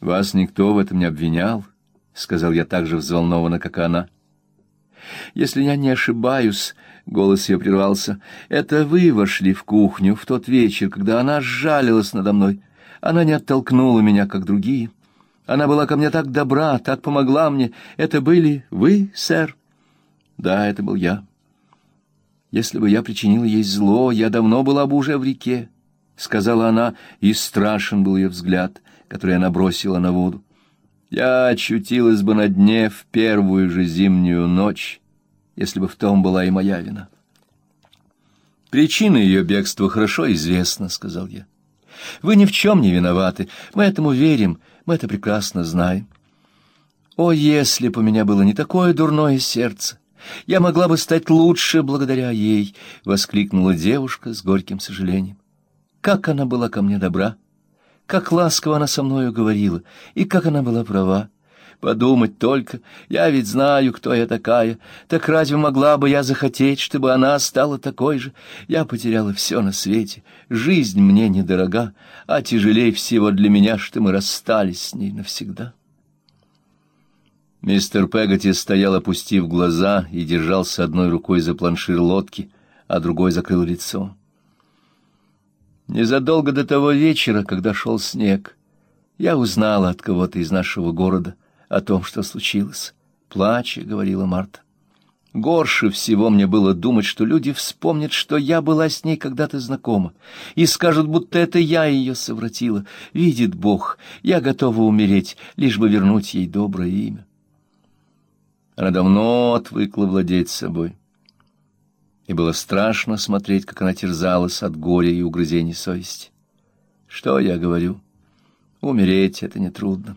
Вас никто в этом не обвинял, — сказал я так же взволнованно, как она. Если я не ошибаюсь, — голос ее прервался, — это вы вошли в кухню в тот вечер, когда она сжалилась надо мной. Она не оттолкнула меня, как другие. Она была ко мне так добра, так помогла мне. Это были вы, сэр? Да, это был я. Если бы я причинил ей зло, я давно была бы уже в реке, — сказала она, и страшен был ее взгляд, который она бросила на воду. Я очутилась бы на дне в первую же зимнюю ночь, если бы в том была и моя вина. Причина ее бегства хорошо известна, — сказал я. Вы ни в чем не виноваты, мы этому верим, мы это прекрасно знаем. О, если бы у меня было не такое дурное сердце! Я могла бы стать лучше благодаря ей, — воскликнула девушка с горьким сожалением. Как она была ко мне добра! Как ласково она со мною говорила, и как она была права. Подумать только, я ведь знаю, кто я такая. Так разве могла бы я захотеть, чтобы она стала такой же? Я потеряла все на свете. Жизнь мне недорога, а тяжелее всего для меня, что мы расстались с ней навсегда. Мистер Пегати стоял, опустив глаза, и держался одной рукой за планшир лодки, а другой закрыл лицо. Незадолго до того вечера, когда шел снег, я узнала от кого-то из нашего города о том, что случилось. Плача, говорила Марта. Горше всего мне было думать, что люди вспомнят, что я была с ней когда-то знакома, и скажут, будто это я ее совратила. Видит Бог, я готова умереть, лишь бы вернуть ей доброе имя. Она давно отвыкла владеть собой и было страшно смотреть, как она терзалась от горя и угрызений совести. Что я говорю? Умереть — это нетрудно.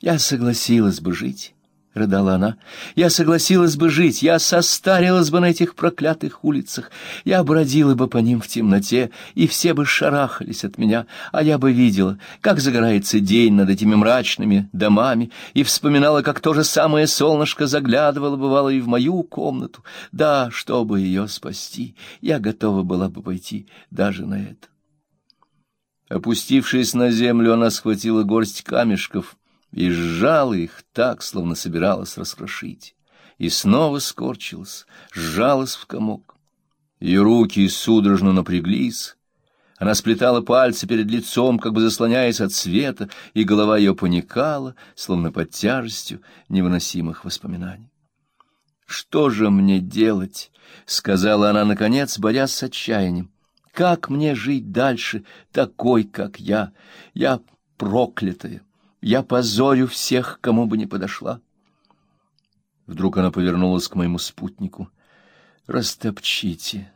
Я согласилась бы жить. — рыдала она. — Я согласилась бы жить, я состарилась бы на этих проклятых улицах, я бродила бы по ним в темноте, и все бы шарахались от меня, а я бы видела, как загорается день над этими мрачными домами, и вспоминала, как то же самое солнышко заглядывало, бывало, и в мою комнату. Да, чтобы ее спасти, я готова была бы пойти даже на это. Опустившись на землю, она схватила горсть камешков — и сжала их так, словно собиралась раскрошить, и снова скорчилась, сжалась в комок. Ее руки судорожно напряглись, она сплетала пальцы перед лицом, как бы заслоняясь от света, и голова ее поникала, словно под тяжестью невыносимых воспоминаний. «Что же мне делать?» — сказала она, наконец, борясь с отчаянием. «Как мне жить дальше, такой, как я? Я проклятая!» Я позорю всех, кому бы не подошла. Вдруг она повернулась к моему спутнику. Растопчите,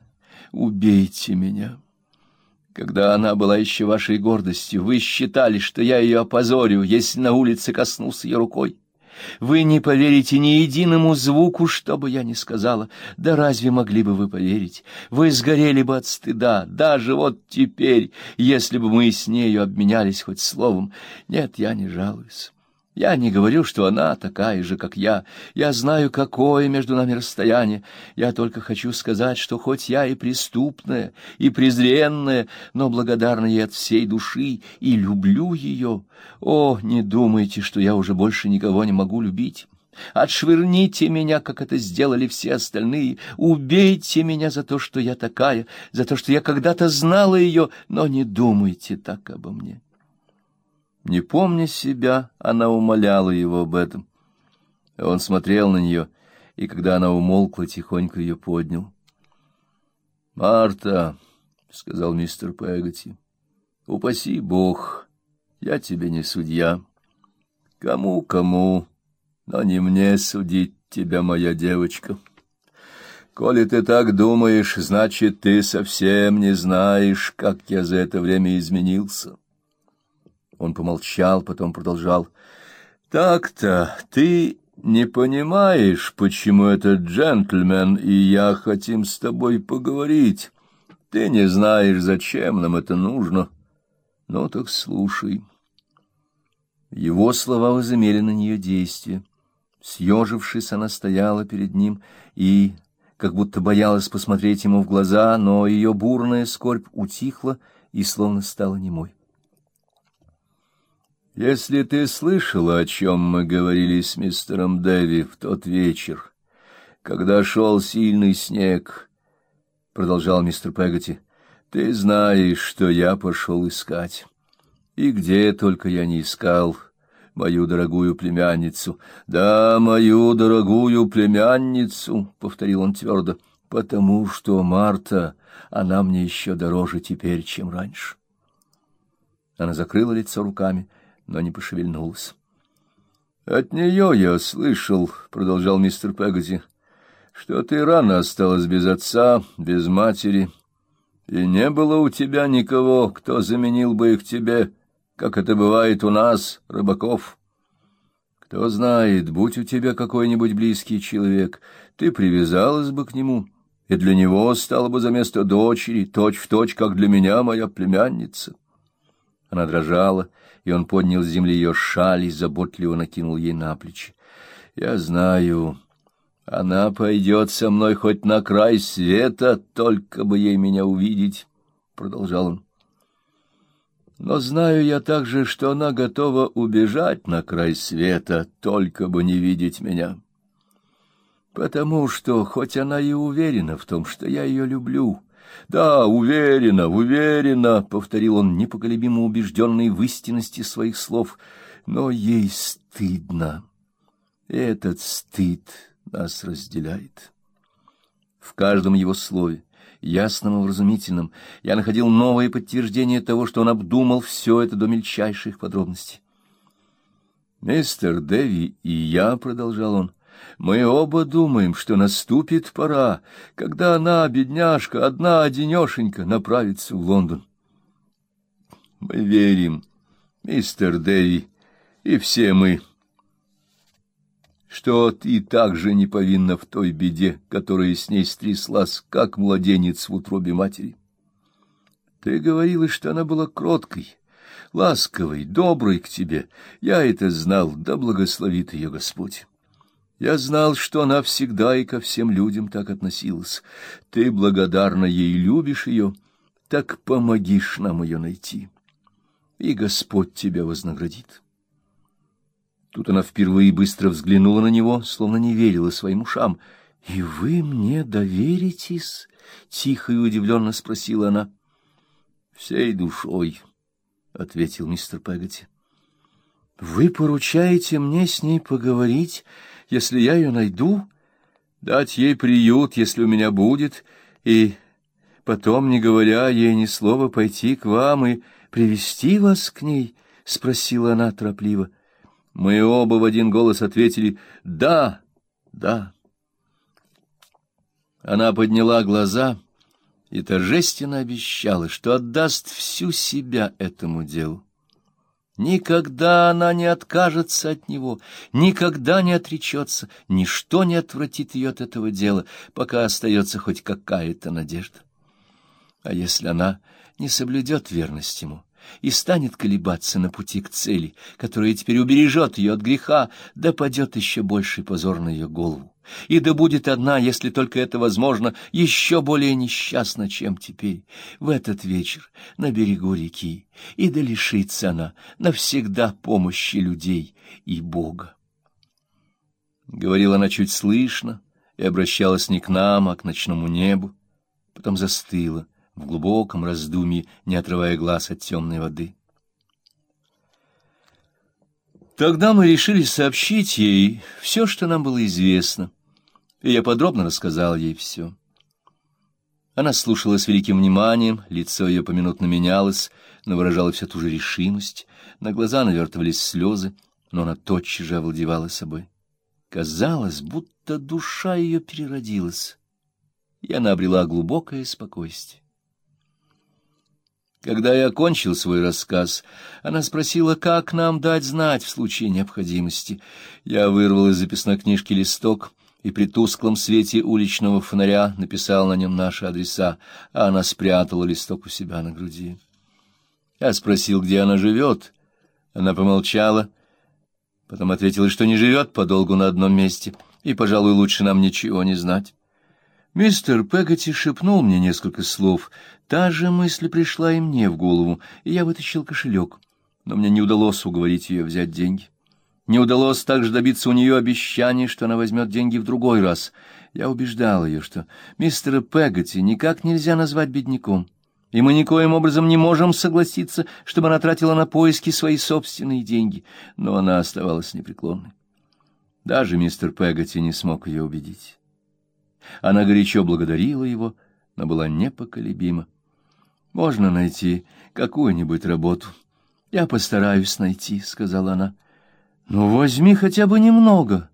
убейте меня. Когда она была еще вашей гордостью, вы считали, что я ее опозорю, если на улице коснулся ее рукой. Вы не поверите ни единому звуку, что бы я ни сказала. Да разве могли бы вы поверить? Вы сгорели бы от стыда, даже вот теперь, если бы мы с нею обменялись хоть словом. Нет, я не жалуюсь. Я не говорю, что она такая же, как я. Я знаю, какое между нами расстояние. Я только хочу сказать, что хоть я и преступная, и презренная, но благодарна ей от всей души и люблю ее. О, не думайте, что я уже больше никого не могу любить. Отшвырните меня, как это сделали все остальные. Убейте меня за то, что я такая, за то, что я когда-то знала ее, но не думайте так обо мне. Не помня себя, она умоляла его об этом. Он смотрел на нее, и когда она умолкла, тихонько ее поднял. — Марта, — сказал мистер Пегати, — упаси Бог, я тебе не судья. Кому-кому, но не мне судить тебя, моя девочка. Коли ты так думаешь, значит, ты совсем не знаешь, как я за это время изменился. — он помолчал, потом продолжал. «Так-то ты не понимаешь, почему этот джентльмен и я хотим с тобой поговорить. Ты не знаешь, зачем нам это нужно. Ну так слушай». Его слова возымели на нее действие. Съежившись, она стояла перед ним и, как будто боялась посмотреть ему в глаза, но ее бурная скорбь утихла и словно стала немой. Если ты слышала, о чем мы говорили с мистером Дэви в тот вечер, когда шел сильный снег, — продолжал мистер Пегати, — ты знаешь, что я пошел искать. И где только я не искал мою дорогую племянницу. Да, мою дорогую племянницу, — повторил он твердо, — потому что Марта, она мне еще дороже теперь, чем раньше. Она закрыла лицо руками но не пошевельнулась. От нее я слышал, продолжал мистер Пегати, что ты рано осталась без отца, без матери, и не было у тебя никого, кто заменил бы их тебе, как это бывает у нас, рыбаков. Кто знает, будь у тебя какой-нибудь близкий человек, ты привязалась бы к нему, и для него стало бы за место дочери, точь-в-точь, точь, как для меня моя племянница. Она дрожала, и он поднял с земли ее шаль и заботливо накинул ей на плечи. Я знаю, она пойдет со мной хоть на край света, только бы ей меня увидеть, продолжал он. Но знаю я также, что она готова убежать на край света, только бы не видеть меня. Потому что хоть она и уверена в том, что я ее люблю, да, уверенно, уверенно, повторил он, непоколебимо убежденный в истинности своих слов, но ей стыдно. Этот стыд нас разделяет. В каждом его слове, ясном и вразумительном, я находил новое подтверждение того, что он обдумал все это до мельчайших подробностей. Мистер Дэви и я, продолжал он, мы оба думаем, что наступит пора, когда она, бедняжка, одна одинешенька, направится в Лондон. Мы верим, мистер Дэви, и все мы, что ты также не повинна в той беде, которая с ней стряслась, как младенец в утробе матери. Ты говорила, что она была кроткой, ласковой, доброй к тебе. Я это знал, да благословит ее Господь. Я знал, что она всегда и ко всем людям так относилась. Ты благодарна ей и любишь ее, так помогишь нам ее найти. И Господь тебя вознаградит. Тут она впервые быстро взглянула на него, словно не верила своим ушам. «И вы мне доверитесь?» — тихо и удивленно спросила она. «Всей душой», — ответил мистер Пегати. «Вы поручаете мне с ней поговорить?» Если я ее найду, дать ей приют, если у меня будет, и потом, не говоря ей ни слова, пойти к вам и привести вас к ней, — спросила она торопливо. Мы оба в один голос ответили «Да, да». Она подняла глаза и торжественно обещала, что отдаст всю себя этому делу. Никогда она не откажется от него, никогда не отречется, ничто не отвратит ее от этого дела, пока остается хоть какая-то надежда. А если она не соблюдет верность ему и станет колебаться на пути к цели, которая теперь убережет ее от греха, да падет еще больший позор на ее голову, и да будет одна, если только это возможно, еще более несчастна, чем теперь, в этот вечер на берегу реки, и да лишится она навсегда помощи людей и Бога. Говорила она чуть слышно и обращалась не к нам, а к ночному небу, потом застыла в глубоком раздумье, не отрывая глаз от темной воды. Тогда мы решили сообщить ей все, что нам было известно, и я подробно рассказал ей все. Она слушала с великим вниманием, лицо ее поминутно менялось, но выражало все ту же решимость, на глаза навертывались слезы, но она тотчас же овладевала собой. Казалось, будто душа ее переродилась, и она обрела глубокое спокойствие. Когда я окончил свой рассказ, она спросила, как нам дать знать в случае необходимости. Я вырвал из записной книжки листок и при тусклом свете уличного фонаря написал на нем наши адреса, а она спрятала листок у себя на груди. Я спросил, где она живет. Она помолчала, потом ответила, что не живет подолгу на одном месте, и, пожалуй, лучше нам ничего не знать. Мистер Пегати шепнул мне несколько слов. Та же мысль пришла и мне в голову, и я вытащил кошелек. но мне не удалось уговорить ее взять деньги. Не удалось также добиться у нее обещания, что она возьмет деньги в другой раз. Я убеждал ее, что мистера Пегати никак нельзя назвать бедняком, и мы никоим образом не можем согласиться, чтобы она тратила на поиски свои собственные деньги, но она оставалась непреклонной. Даже мистер Пегати не смог ее убедить. Она горячо благодарила его, но была непоколебима. «Можно найти какую-нибудь работу. Я постараюсь найти», — сказала она. Ну, возьми хотя бы немного.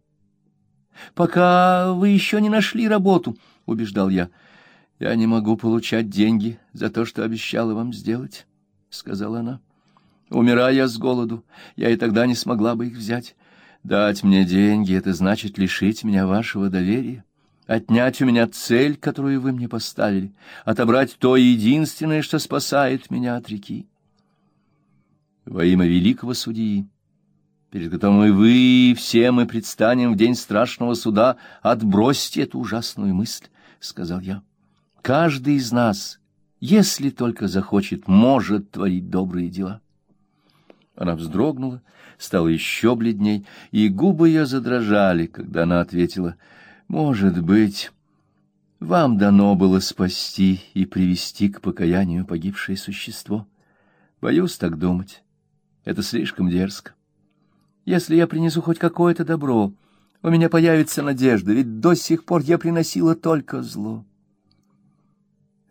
Пока вы еще не нашли работу, — убеждал я. Я не могу получать деньги за то, что обещала вам сделать, — сказала она. Умирая с голоду, я и тогда не смогла бы их взять. Дать мне деньги — это значит лишить меня вашего доверия, отнять у меня цель, которую вы мне поставили, отобрать то единственное, что спасает меня от реки. Во имя великого судьи перед которым и вы, и все мы предстанем в день страшного суда, отбросьте эту ужасную мысль, — сказал я. Каждый из нас, если только захочет, может творить добрые дела. Она вздрогнула, стала еще бледней, и губы ее задрожали, когда она ответила, «Может быть, вам дано было спасти и привести к покаянию погибшее существо. Боюсь так думать. Это слишком дерзко. Если я принесу хоть какое-то добро, у меня появится надежда, ведь до сих пор я приносила только зло.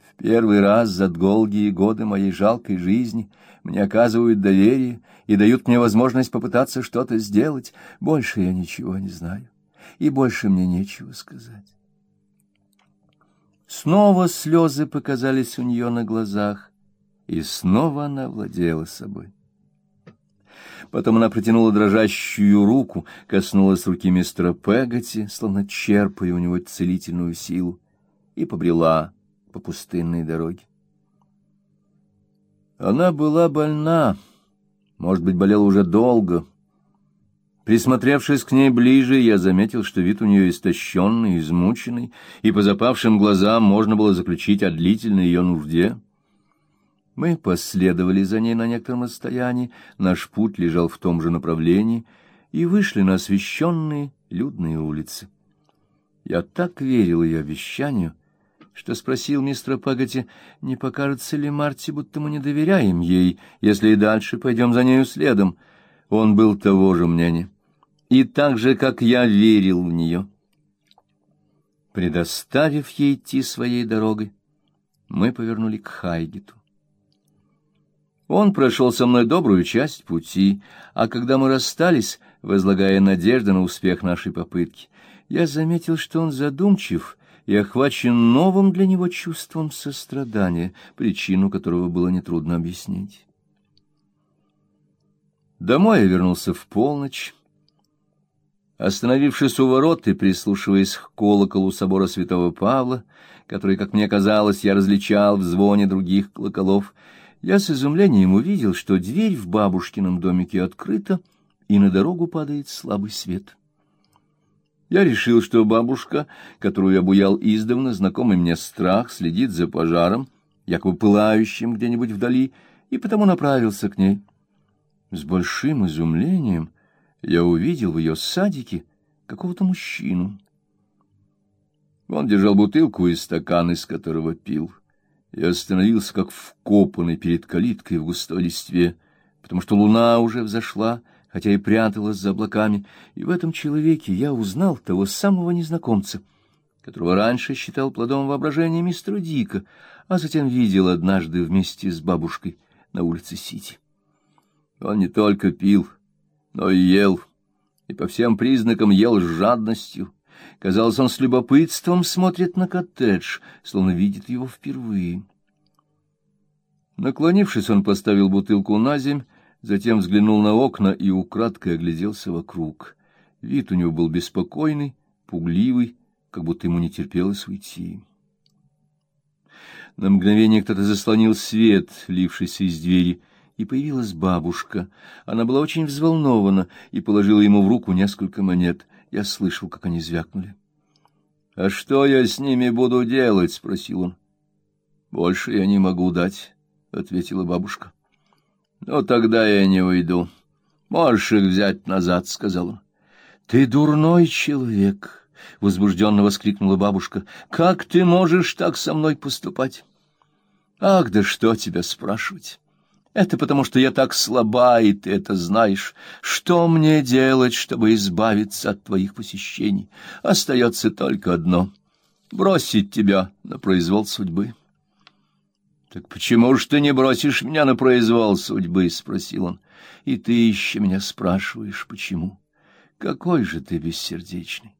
В первый раз за долгие годы моей жалкой жизни мне оказывают доверие и дают мне возможность попытаться что-то сделать. Больше я ничего не знаю, и больше мне нечего сказать. Снова слезы показались у нее на глазах, и снова она владела собой. Потом она протянула дрожащую руку, коснулась руки мистера Пегати, словно черпая у него целительную силу, и побрела по пустынной дороге. Она была больна, может быть, болела уже долго. Присмотревшись к ней ближе, я заметил, что вид у нее истощенный, измученный, и по запавшим глазам можно было заключить о длительной ее нужде. Мы последовали за ней на некотором расстоянии, наш путь лежал в том же направлении, и вышли на освещенные людные улицы. Я так верил ее обещанию, что спросил мистера Пагати, не покажется ли Марти, будто мы не доверяем ей, если и дальше пойдем за нею следом. Он был того же мнения. И так же, как я верил в нее. Предоставив ей идти своей дорогой, мы повернули к Хайгету. Он прошел со мной добрую часть пути, а когда мы расстались, возлагая надежды на успех нашей попытки, я заметил, что он задумчив и охвачен новым для него чувством сострадания, причину которого было нетрудно объяснить. Домой я вернулся в полночь. Остановившись у ворот и прислушиваясь к колоколу собора святого Павла, который, как мне казалось, я различал в звоне других колоколов, я с изумлением увидел, что дверь в бабушкином домике открыта, и на дорогу падает слабый свет. Я решил, что бабушка, которую я буял издавна, знакомый мне страх, следит за пожаром, якобы пылающим где-нибудь вдали, и потому направился к ней. С большим изумлением я увидел в ее садике какого-то мужчину. Он держал бутылку и стакан, из которого пил и остановился как вкопанный перед калиткой в густой листве, потому что луна уже взошла, хотя и пряталась за облаками, и в этом человеке я узнал того самого незнакомца, которого раньше считал плодом воображения мистера Дика, а затем видел однажды вместе с бабушкой на улице Сити. Он не только пил, но и ел, и по всем признакам ел с жадностью, Казалось, он с любопытством смотрит на коттедж, словно видит его впервые. Наклонившись, он поставил бутылку на земь, затем взглянул на окна и украдкой огляделся вокруг. Вид у него был беспокойный, пугливый, как будто ему не терпелось уйти. На мгновение кто-то заслонил свет, лившийся из двери, и появилась бабушка. Она была очень взволнована и положила ему в руку несколько монет. Я слышал, как они звякнули. — А что я с ними буду делать? — спросил он. — Больше я не могу дать, — ответила бабушка. — Ну, тогда я не уйду. Можешь их взять назад, — сказал он. — Ты дурной человек, — возбужденно воскликнула бабушка. — Как ты можешь так со мной поступать? — Ах, да что тебя спрашивать? Это потому, что я так слаба, и ты это знаешь. Что мне делать, чтобы избавиться от твоих посещений? Остается только одно — бросить тебя на произвол судьбы. Так почему ж ты не бросишь меня на произвол судьбы, спросил он. И ты еще меня спрашиваешь, почему? Какой же ты бессердечный.